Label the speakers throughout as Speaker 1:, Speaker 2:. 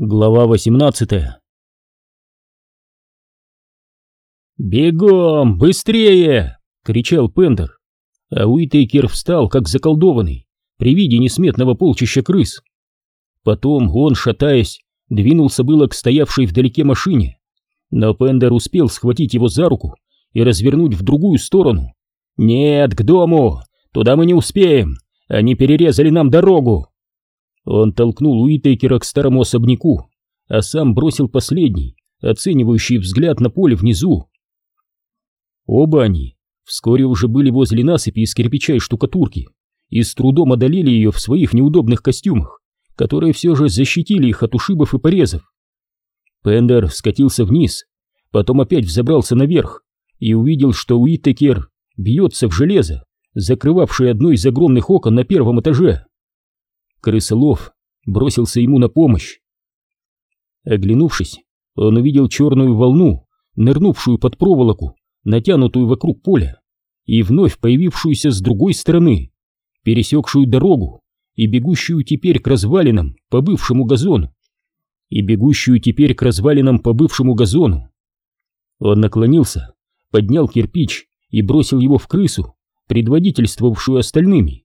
Speaker 1: Глава 18 «Бегом! Быстрее!» — кричал Пендер. А Уитейкер встал, как заколдованный, при виде несметного полчища крыс. Потом он, шатаясь, двинулся было к стоявшей вдалеке машине, но Пендер успел схватить его за руку и развернуть в другую сторону. «Нет, к дому! Туда мы не успеем! Они перерезали нам дорогу!» Он толкнул Уитейкера к старому особняку, а сам бросил последний, оценивающий взгляд на поле внизу. Оба они вскоре уже были возле насыпи из кирпича и штукатурки и с трудом одолели ее в своих неудобных костюмах, которые все же защитили их от ушибов и порезов. Пендер скатился вниз, потом опять взобрался наверх и увидел, что Уитекер бьется в железо, закрывавшее одно из огромных окон на первом этаже. Крысолов бросился ему на помощь. Оглянувшись, он увидел черную волну, нырнувшую под проволоку, натянутую вокруг поля, и вновь появившуюся с другой стороны, пересекшую дорогу и бегущую теперь к развалинам по бывшему газону, и бегущую теперь к развалинам по бывшему газону. Он наклонился, поднял кирпич и бросил его в крысу, предводительствовавшую остальными.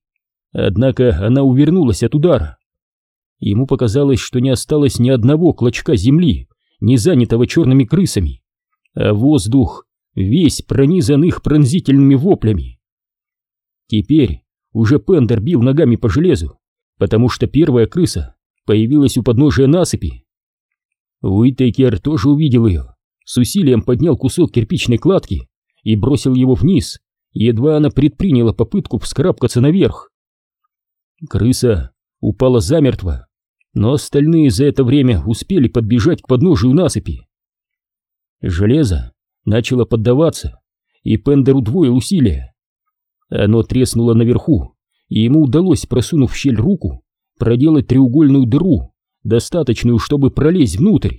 Speaker 1: Однако она увернулась от удара. Ему показалось, что не осталось ни одного клочка земли, не занятого черными крысами, а воздух весь пронизан их пронзительными воплями. Теперь уже Пендер бил ногами по железу, потому что первая крыса появилась у подножия насыпи. Уитейкер тоже увидел ее, с усилием поднял кусок кирпичной кладки и бросил его вниз, едва она предприняла попытку вскарабкаться наверх. Крыса упала замертво, но остальные за это время успели подбежать к подножию насыпи. Железо начало поддаваться, и Пендер удвоил усилия. Оно треснуло наверху, и ему удалось, просунув в щель руку, проделать треугольную дыру, достаточную, чтобы пролезть внутрь.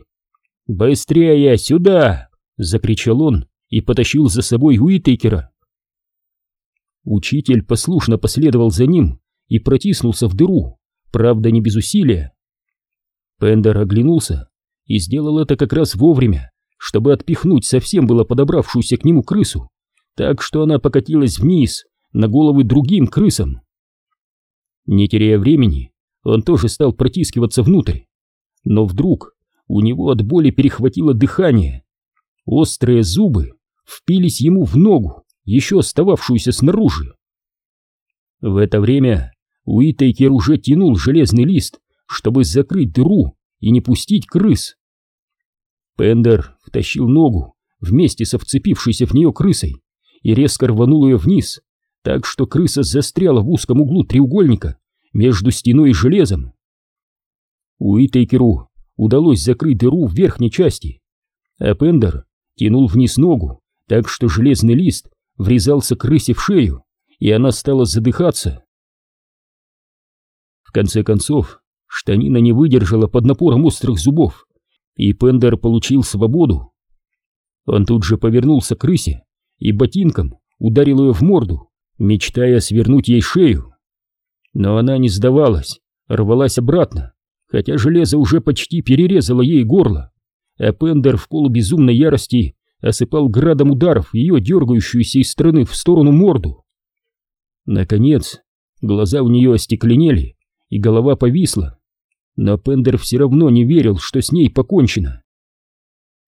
Speaker 1: «Быстрее, сюда!» — закричал он и потащил за собой Уитейкера. Учитель послушно последовал за ним, и протиснулся в дыру, правда не без усилия. Пендер оглянулся и сделал это как раз вовремя, чтобы отпихнуть совсем было подобравшуюся к нему крысу, так что она покатилась вниз на головы другим крысам. Не теряя времени, он тоже стал протискиваться внутрь, но вдруг у него от боли перехватило дыхание. Острые зубы впились ему в ногу, еще остававшуюся снаружи. В это время Уитейкер уже тянул железный лист, чтобы закрыть дыру и не пустить крыс. Пендер втащил ногу вместе со вцепившейся в нее крысой и резко рванул ее вниз, так что крыса застряла в узком углу треугольника между стеной и железом. Уитейкеру удалось закрыть дыру в верхней части, а Пендер тянул вниз ногу, так что железный лист врезался крысе в шею, и она стала задыхаться конце концов, штанина не выдержала под напором острых зубов, и Пендер получил свободу. Он тут же повернулся к крысе и ботинком ударил ее в морду, мечтая свернуть ей шею. Но она не сдавалась, рвалась обратно, хотя железо уже почти перерезало ей горло, а Пендер в полубезумной ярости осыпал градом ударов ее дергающуюся из стороны в сторону морду. Наконец, глаза у нее остекленели, и голова повисла. Но Пендер все равно не верил, что с ней покончено.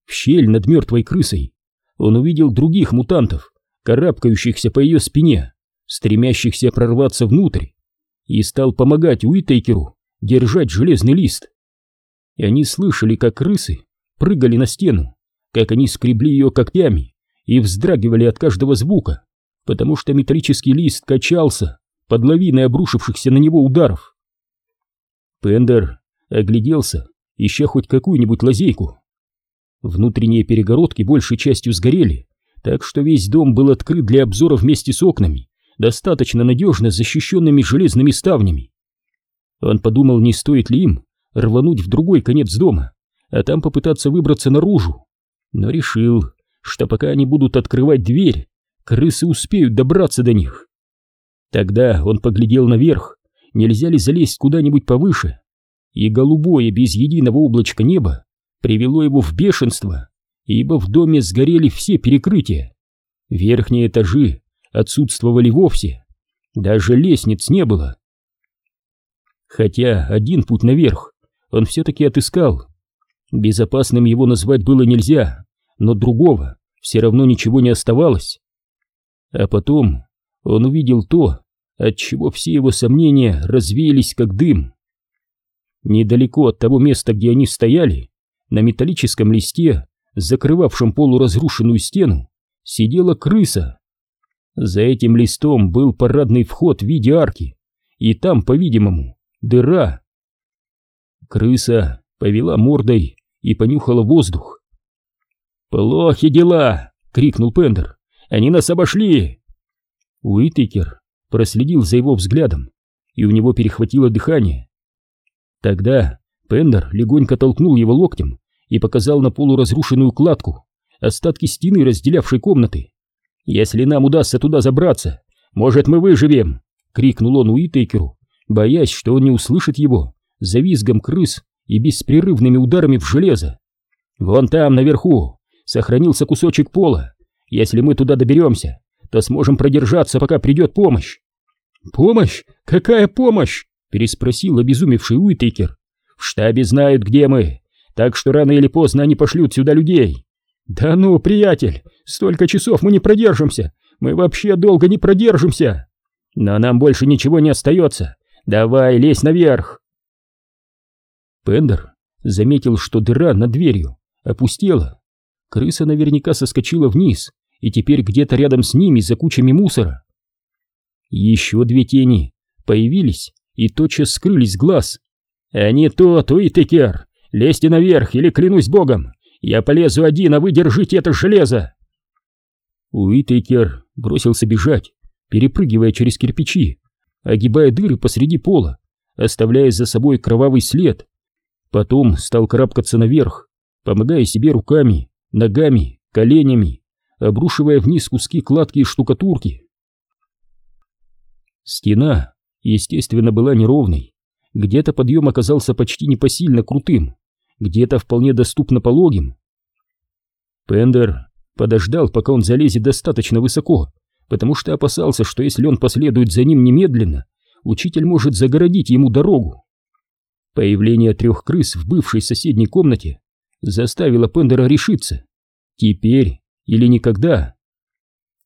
Speaker 1: В щель над мертвой крысой он увидел других мутантов, карабкающихся по ее спине, стремящихся прорваться внутрь, и стал помогать Уитейкеру держать железный лист. И они слышали, как крысы прыгали на стену, как они скребли ее когтями и вздрагивали от каждого звука, потому что металлический лист качался под лавиной обрушившихся на него ударов. Пендер огляделся, ища хоть какую-нибудь лазейку. Внутренние перегородки большей частью сгорели, так что весь дом был открыт для обзора вместе с окнами, достаточно надежно защищенными железными ставнями. Он подумал, не стоит ли им рвануть в другой конец дома, а там попытаться выбраться наружу, но решил, что пока они будут открывать дверь, крысы успеют добраться до них. Тогда он поглядел наверх, нельзя ли залезть куда-нибудь повыше, и голубое без единого облачка небо привело его в бешенство, ибо в доме сгорели все перекрытия. Верхние этажи отсутствовали вовсе, даже лестниц не было. Хотя один путь наверх он все-таки отыскал. Безопасным его назвать было нельзя, но другого все равно ничего не оставалось. А потом он увидел то, от чего все его сомнения развеялись как дым. Недалеко от того места, где они стояли, на металлическом листе, закрывавшем полуразрушенную стену, сидела крыса. За этим листом был парадный вход в виде арки, и там, по-видимому, дыра. Крыса повела мордой и понюхала воздух. «Плохи дела!» — крикнул Пендер. «Они нас обошли!» Уитекер проследил за его взглядом, и у него перехватило дыхание. Тогда Пендер легонько толкнул его локтем и показал на полуразрушенную кладку, остатки стены, разделявшей комнаты. «Если нам удастся туда забраться, может, мы выживем!» — крикнул он Уитейкеру, боясь, что он не услышит его, за визгом крыс и беспрерывными ударами в железо. «Вон там, наверху, сохранился кусочек пола. Если мы туда доберемся, то сможем продержаться, пока придет помощь». «Помощь? Какая помощь?» — переспросил обезумевший Уитейкер. «В штабе знают, где мы, так что рано или поздно они пошлют сюда людей». «Да ну, приятель, столько часов мы не продержимся, мы вообще долго не продержимся!» «Но нам больше ничего не остается, давай, лезь наверх!» Пендер заметил, что дыра над дверью опустела. Крыса наверняка соскочила вниз и теперь где-то рядом с ними за кучами мусора. Еще две тени появились и тотчас скрылись глаз. «А не то, то и текер! Лезьте наверх, или клянусь богом, я полезу один, а вы держите это железо!» Уитейкер бросился бежать, перепрыгивая через кирпичи, огибая дыры посреди пола, оставляя за собой кровавый след. Потом стал карабкаться наверх, помогая себе руками, ногами, коленями, обрушивая вниз куски кладки и штукатурки. Стена, естественно, была неровной. Где-то подъем оказался почти непосильно крутым, где-то вполне доступно пологим. Пендер подождал, пока он залезет достаточно высоко, потому что опасался, что если он последует за ним немедленно, учитель может загородить ему дорогу. Появление трех крыс в бывшей соседней комнате заставило Пендера решиться. Теперь или никогда.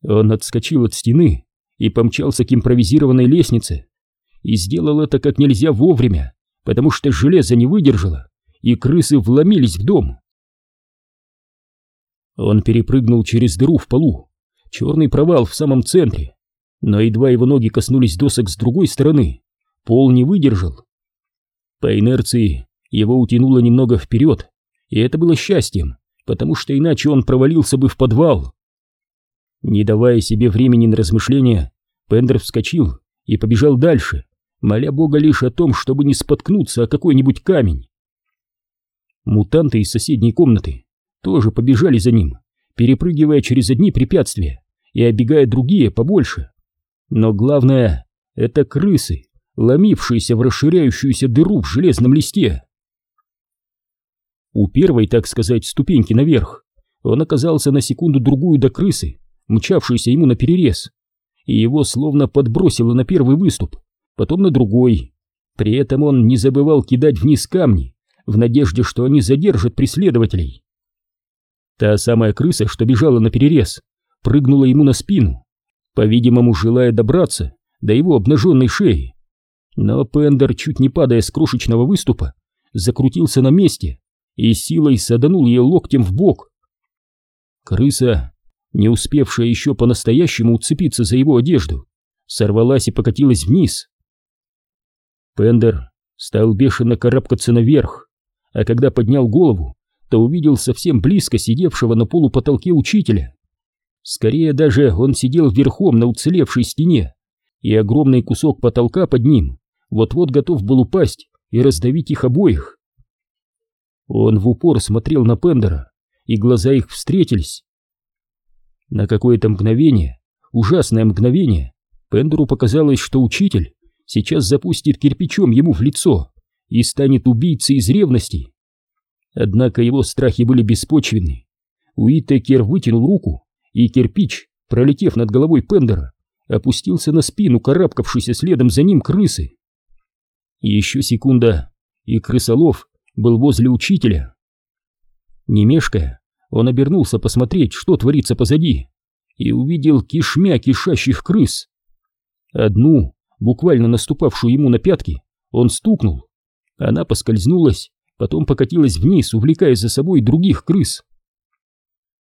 Speaker 1: Он отскочил от стены и помчался к импровизированной лестнице. И сделал это как нельзя вовремя, потому что железо не выдержало, и крысы вломились в дом. Он перепрыгнул через дыру в полу, черный провал в самом центре, но едва его ноги коснулись досок с другой стороны, пол не выдержал. По инерции его утянуло немного вперед, и это было счастьем, потому что иначе он провалился бы в подвал. Не давая себе времени на размышления, Пендер вскочил и побежал дальше, моля Бога лишь о том, чтобы не споткнуться о какой-нибудь камень. Мутанты из соседней комнаты тоже побежали за ним, перепрыгивая через одни препятствия и оббегая другие побольше. Но главное — это крысы, ломившиеся в расширяющуюся дыру в железном листе. У первой, так сказать, ступеньки наверх он оказался на секунду-другую до крысы, мчавшейся ему на перерез, и его словно подбросило на первый выступ, потом на другой. При этом он не забывал кидать вниз камни, в надежде, что они задержат преследователей. Та самая крыса, что бежала на перерез, прыгнула ему на спину, по-видимому, желая добраться до его обнаженной шеи. Но Пендер, чуть не падая с крошечного выступа, закрутился на месте и силой саданул ее локтем в бок. Крыса, не успевшая еще по-настоящему уцепиться за его одежду, сорвалась и покатилась вниз. Пендер стал бешено карабкаться наверх, а когда поднял голову, то увидел совсем близко сидевшего на полупотолке учителя. Скорее даже он сидел верхом на уцелевшей стене, и огромный кусок потолка под ним вот-вот готов был упасть и раздавить их обоих. Он в упор смотрел на Пендера, и глаза их встретились. На какое-то мгновение, ужасное мгновение, Пендеру показалось, что учитель сейчас запустит кирпичом ему в лицо и станет убийцей из ревности. Однако его страхи были беспочвенны. Уитекер вытянул руку, и кирпич, пролетев над головой Пендера, опустился на спину карабкавшейся следом за ним крысы. Еще секунда, и крысолов был возле учителя. Не мешкая, он обернулся посмотреть, что творится позади, и увидел кишмя кишащих крыс. Одну, буквально наступавшую ему на пятки, он стукнул. Она поскользнулась, потом покатилась вниз, увлекая за собой других крыс.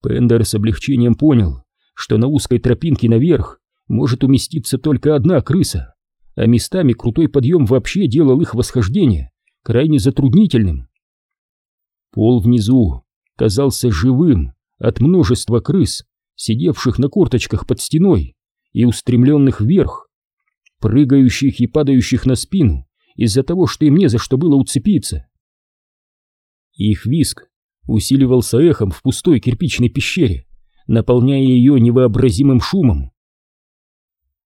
Speaker 1: Пендер с облегчением понял, что на узкой тропинке наверх может уместиться только одна крыса, а местами крутой подъем вообще делал их восхождение крайне затруднительным. Пол внизу казался живым от множества крыс, сидевших на корточках под стеной и устремленных вверх, прыгающих и падающих на спину из-за того, что им не за что было уцепиться. Их виск усиливался эхом в пустой кирпичной пещере, наполняя ее невообразимым шумом.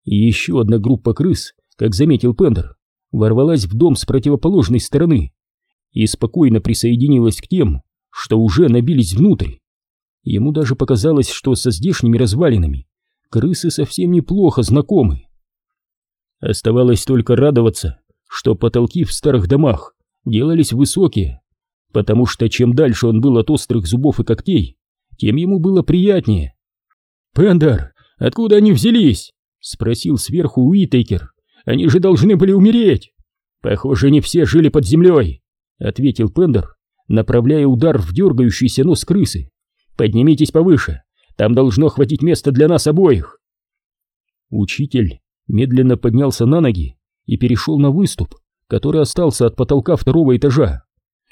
Speaker 1: Еще одна группа крыс, как заметил Пендер, ворвалась в дом с противоположной стороны и спокойно присоединилась к тем, что уже набились внутрь. Ему даже показалось, что со здешними развалинами крысы совсем неплохо знакомы. Оставалось только радоваться, что потолки в старых домах делались высокие, потому что чем дальше он был от острых зубов и когтей, тем ему было приятнее. «Пендер, откуда они взялись?» — спросил сверху Уитейкер. «Они же должны были умереть!» «Похоже, не все жили под землей», — ответил Пендер, направляя удар в дергающийся нос крысы. «Поднимитесь повыше, там должно хватить места для нас обоих». Учитель медленно поднялся на ноги и перешел на выступ, который остался от потолка второго этажа.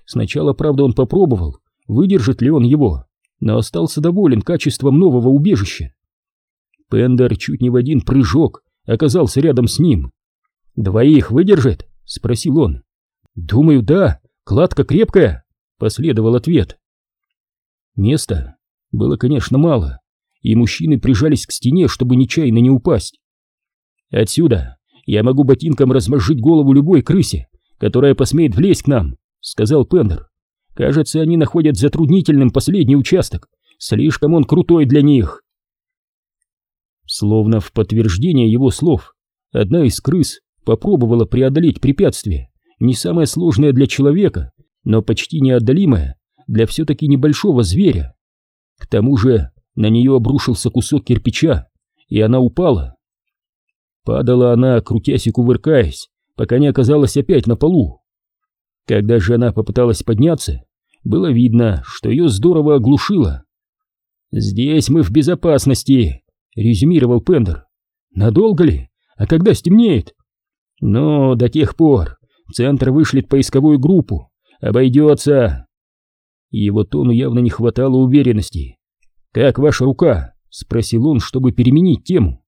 Speaker 1: Сначала, правда, он попробовал, выдержит ли он его, но остался доволен качеством нового убежища. Пендер чуть не в один прыжок оказался рядом с ним. «Двоих выдержит?» — спросил он. «Думаю, да, кладка крепкая», — последовал ответ. Места было, конечно, мало, и мужчины прижались к стене, чтобы нечаянно не упасть. «Отсюда я могу ботинком размозжить голову любой крысе, которая посмеет влезть к нам», — сказал Пендер. «Кажется, они находят затруднительным последний участок. Слишком он крутой для них». Словно в подтверждение его слов, одна из крыс попробовала преодолеть препятствие, не самое сложное для человека, но почти неотдалимое для все-таки небольшого зверя. К тому же на нее обрушился кусок кирпича, и она упала. Падала она, крутясь и кувыркаясь, пока не оказалась опять на полу. Когда же она попыталась подняться, было видно, что ее здорово оглушило. «Здесь мы в безопасности», — резюмировал Пендер. «Надолго ли? А когда стемнеет?» «Но до тех пор центр вышлет поисковую группу. Обойдется». Его тону явно не хватало уверенности. «Как ваша рука?» — спросил он, чтобы переменить тему.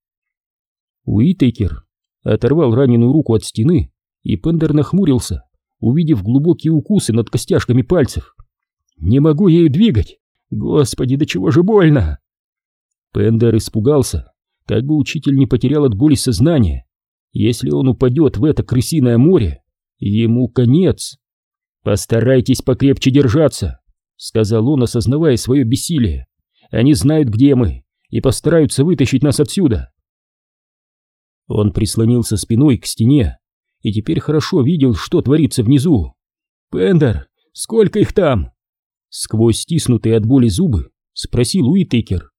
Speaker 1: Уитейкер оторвал раненую руку от стены, и Пендер нахмурился увидев глубокие укусы над костяшками пальцев. «Не могу ею двигать! Господи, до чего же больно!» Пендер испугался, как бы учитель не потерял от боли сознание. Если он упадет в это крысиное море, ему конец. «Постарайтесь покрепче держаться», — сказал он, осознавая свое бессилие. «Они знают, где мы, и постараются вытащить нас отсюда». Он прислонился спиной к стене, и теперь хорошо видел, что творится внизу. «Пендер, сколько их там?» Сквозь стиснутые от боли зубы спросил Уитейкер.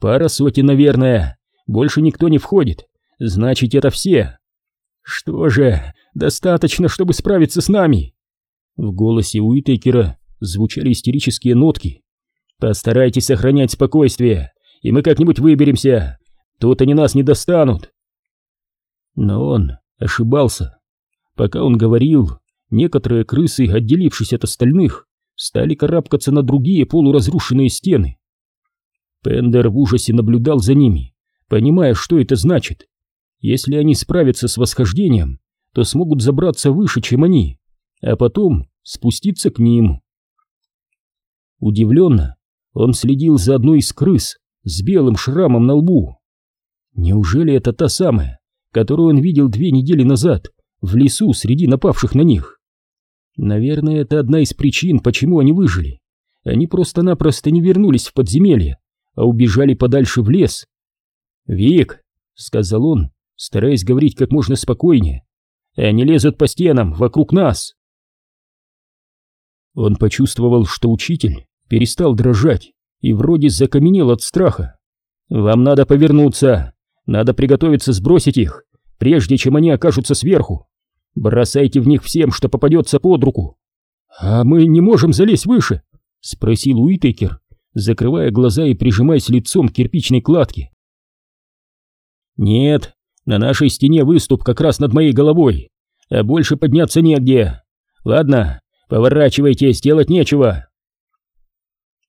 Speaker 1: «Пара сотен, наверное. Больше никто не входит. Значит, это все. Что же, достаточно, чтобы справиться с нами?» В голосе Уитейкера звучали истерические нотки. «Постарайтесь сохранять спокойствие, и мы как-нибудь выберемся. Тут они нас не достанут». Но он ошибался. Пока он говорил, некоторые крысы, отделившись от остальных, стали карабкаться на другие полуразрушенные стены. Пендер в ужасе наблюдал за ними, понимая, что это значит. Если они справятся с восхождением, то смогут забраться выше, чем они, а потом спуститься к ним. Удивленно, он следил за одной из крыс с белым шрамом на лбу. Неужели это та самая, которую он видел две недели назад в лесу среди напавших на них. Наверное, это одна из причин, почему они выжили. Они просто-напросто не вернулись в подземелье, а убежали подальше в лес. «Вик», — сказал он, стараясь говорить как можно спокойнее, — «они лезут по стенам вокруг нас». Он почувствовал, что учитель перестал дрожать и вроде закаменел от страха. «Вам надо повернуться, надо приготовиться сбросить их, прежде чем они окажутся сверху. Бросайте в них всем, что попадется под руку». «А мы не можем залезть выше?» — спросил Уитекер, закрывая глаза и прижимаясь лицом к кирпичной кладке. «Нет, на нашей стене выступ как раз над моей головой, а больше подняться негде. Ладно, поворачивайте, сделать нечего».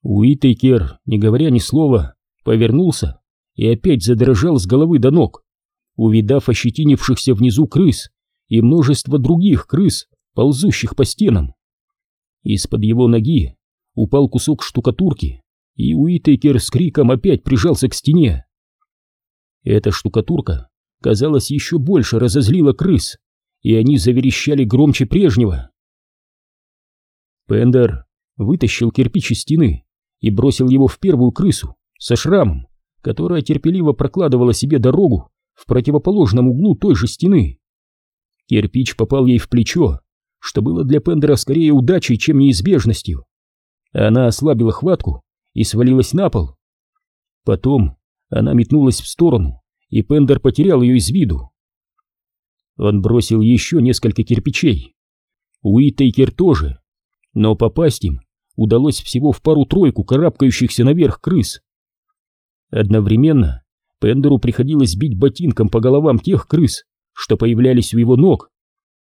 Speaker 1: Уитейкер, не говоря ни слова, повернулся и опять задрожал с головы до ног, увидав ощетинившихся внизу крыс и множество других крыс, ползущих по стенам. Из-под его ноги упал кусок штукатурки, и Уитейкер с криком опять прижался к стене. Эта штукатурка, казалось, еще больше разозлила крыс, и они заверещали громче прежнего. Пендер вытащил кирпич из стены и бросил его в первую крысу со шрамом, которая терпеливо прокладывала себе дорогу в противоположном углу той же стены. Кирпич попал ей в плечо, что было для Пендера скорее удачей, чем неизбежностью. Она ослабила хватку и свалилась на пол. Потом она метнулась в сторону, и Пендер потерял ее из виду. Он бросил еще несколько кирпичей. Уитейкер тоже, но попасть им удалось всего в пару-тройку карабкающихся наверх крыс. Одновременно Пендеру приходилось бить ботинком по головам тех крыс, что появлялись у его ног.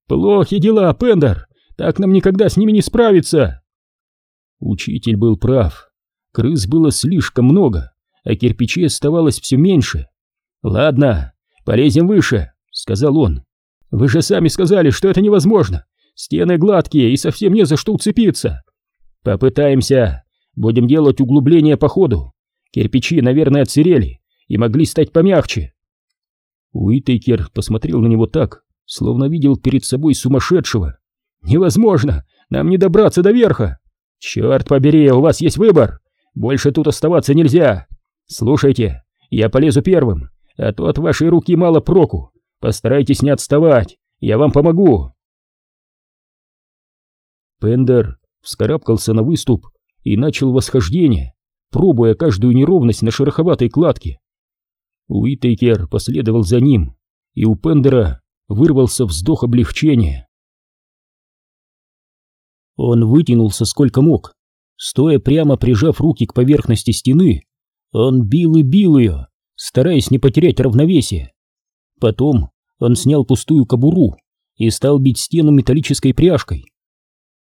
Speaker 1: «Плохи дела, Пендер! Так нам никогда с ними не справиться!» Учитель был прав. Крыс было слишком много, а кирпичей оставалось все меньше. «Ладно, полезем выше», — сказал он. «Вы же сами сказали, что это невозможно. Стены гладкие и совсем не за что уцепиться. Попытаемся. Будем делать углубление по ходу. Кирпичи, наверное, отсырели и могли стать помягче. Уитейкер посмотрел на него так, словно видел перед собой сумасшедшего. «Невозможно! Нам не добраться до верха! Черт побери, у вас есть выбор! Больше тут оставаться нельзя! Слушайте, я полезу первым, а то от вашей руки мало проку. Постарайтесь не отставать, я вам помогу!» Пендер вскарабкался на выступ и начал восхождение, пробуя каждую неровность на шероховатой кладке. Уитейкер последовал за ним, и у Пендера вырвался вздох облегчения. Он вытянулся сколько мог, стоя прямо прижав руки к поверхности стены, он бил и бил ее, стараясь не потерять равновесие. Потом он снял пустую кобуру и стал бить стену металлической пряжкой.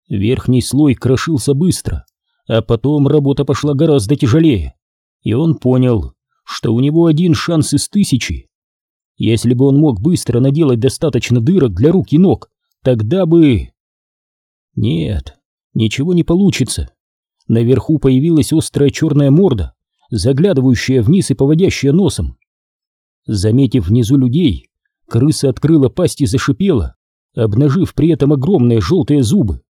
Speaker 1: Верхний слой крошился быстро, а потом работа пошла гораздо тяжелее, и он понял, что у него один шанс из тысячи. Если бы он мог быстро наделать достаточно дырок для рук и ног, тогда бы... Нет, ничего не получится. Наверху появилась острая черная морда, заглядывающая вниз и поводящая носом. Заметив внизу людей, крыса открыла пасть и зашипела, обнажив при этом огромные желтые зубы.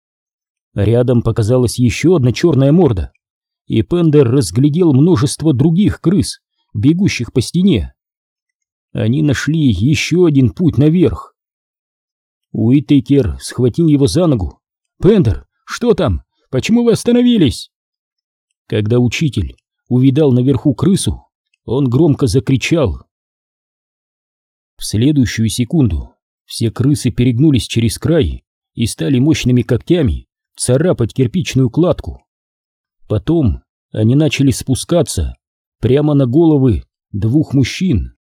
Speaker 1: Рядом показалась еще одна черная морда, и Пендер разглядел множество других крыс, бегущих по стене. Они нашли еще один путь наверх. Уитейкер схватил его за ногу. «Пендер, что там? Почему вы остановились?» Когда учитель увидал наверху крысу, он громко закричал. В следующую секунду все крысы перегнулись через край и стали мощными когтями царапать кирпичную кладку. Потом они начали спускаться прямо на головы двух мужчин.